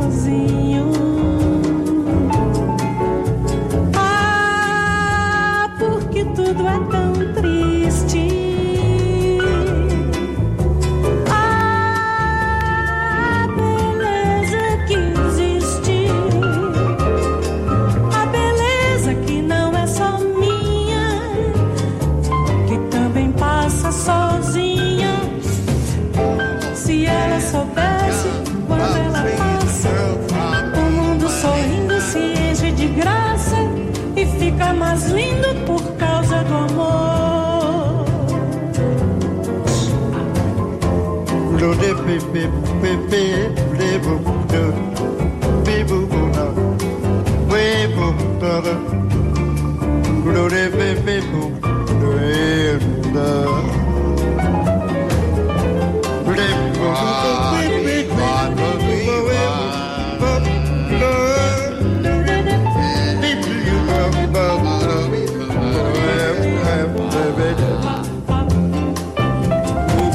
sozinho. Fica mais lindo por causa do amor.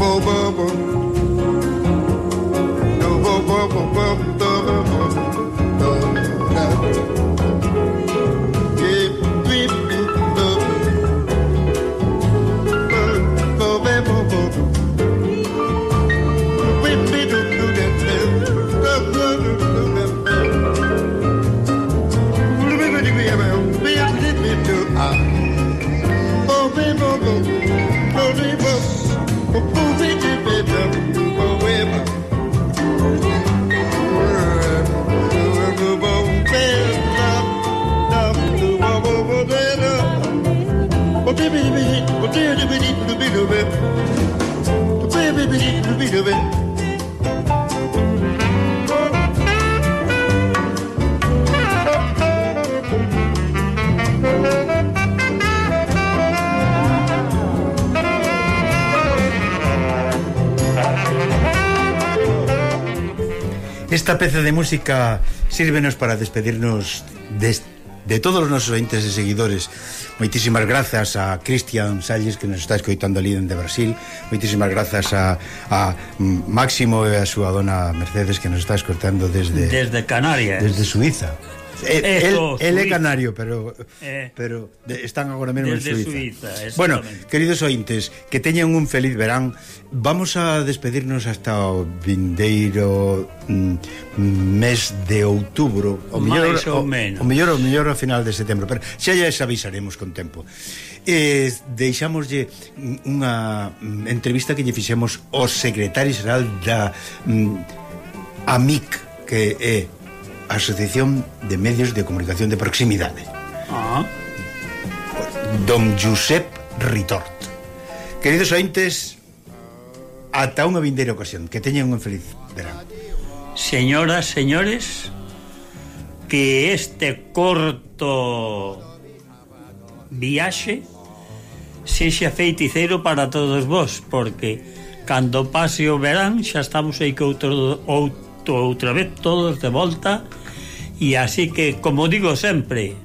bo bubble, bo. No bubble, bubble, bubble. Esta peza de música sírvenos para despedirnos de, de todos os nosos ointes e seguidores. Moitísimas grazas a Cristian Salles que nos está escoitando ali dende Brasil. Moitísimas grazas a, a Máximo e a súa dona Mercedes que nos está escoitando desde desde Canarias. desde Suiza. Eh, Eso, el, el é canario, pero eh, pero están agora mesmo en Suiza. Suiza bueno, queridos ointes, que teñan un feliz verán. Vamos a despedirnos hasta o vindeiro mm, mes de outubro, o mellor o, menos. o mellor o mellor a final de setembro, pero xa ya avisaremos con tempo. Eh, deixámoslle unha mm, entrevista que lle fixemos ao secretario xeral da mm, AMIC que é Asociación de Medios de Comunicación de Proximidade. Ah. Don Josep Ritort. Queridos ointes, ata unha vindeira ocasión. Que teñen un feliz verán. Señoras, señores, que este corto viaxe sexa feiticeiro para todos vos, porque cando pase o verán xa estamos aí que outro, outro outra vez todos de volta. E así que, como digo sempre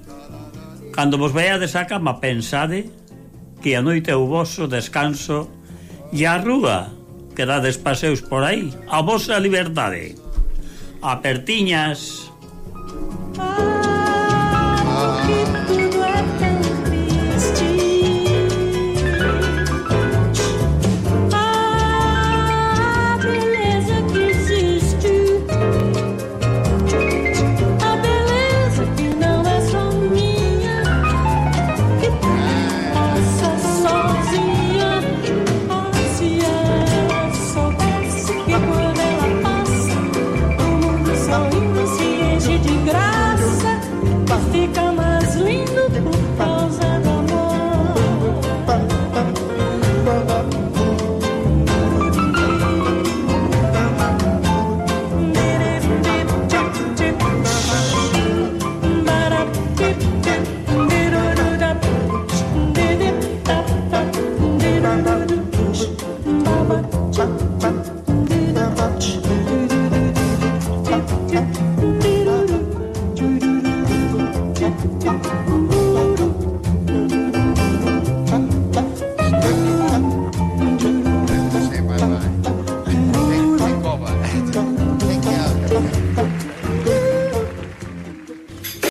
cando vos veiades a cama pensade que a noite é o vosso descanso e a rúa que dades paseos por aí a vosa liberdade. Apertiñas. Baba, push, Baba.